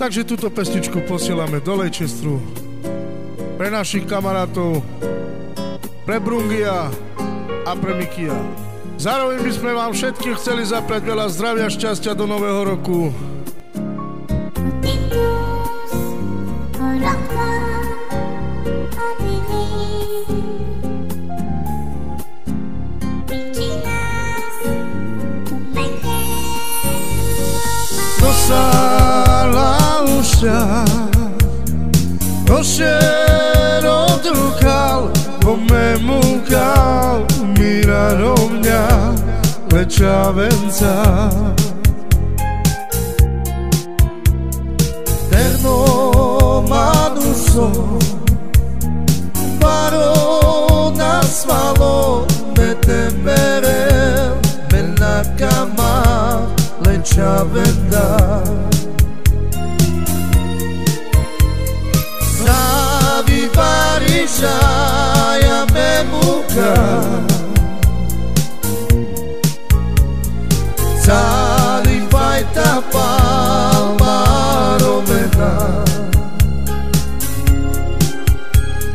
Takže túto pesničku posielame do Leicesteru pre našich kamarátov, pre Brungia a pre Mikia. Zároveň by sme vám všetkým chceli zaprať veľa zdravia a šťastia do nového roku. Dosala uša Ošero drukal Pomemu kal Mira rovňa Lečavenca Terno manuso Baro nasvalo Betemere Menakama Lečavenca Sabi saya membuka Sari vai tapal maromena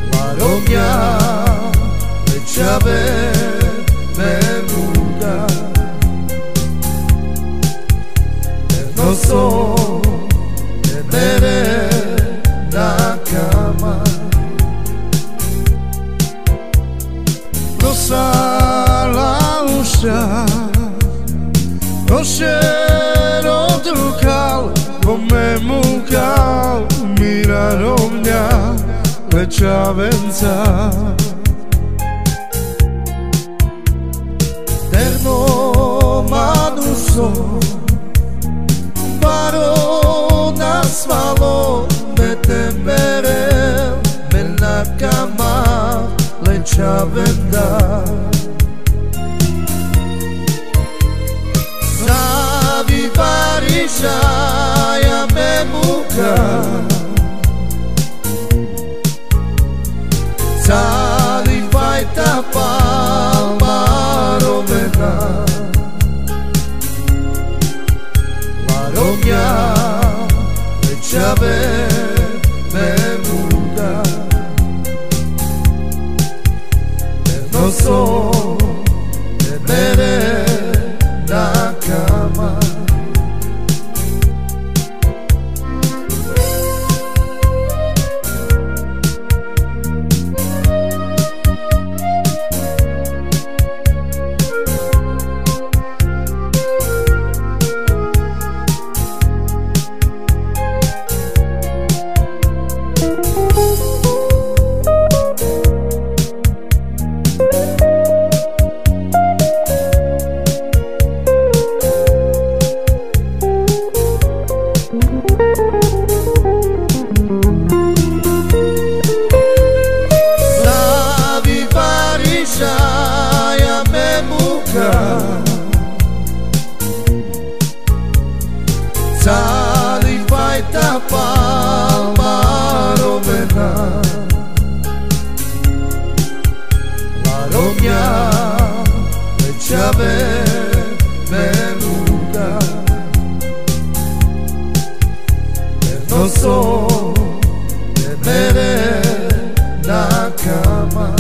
Maromia Echave fossero trucal come mucal mirano mňa večavenca Terno manusom buca. Sari fai tappa ma rovena La mia e ciave venuta E non so so Mere nakama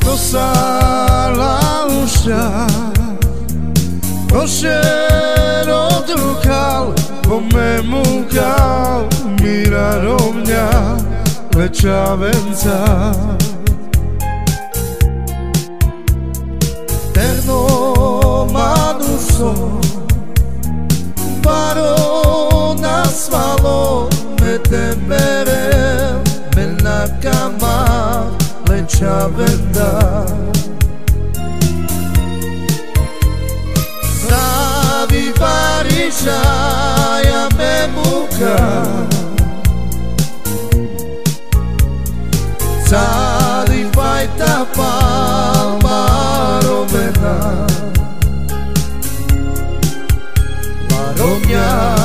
Dosala usha Ošero drukal Pomemu kal Mira rovňa Lečavenca Terno manuso Faro nasvalo me temere me nakama le chavenda Pravi Parižaja me muka. Cali fajta pa Yeah.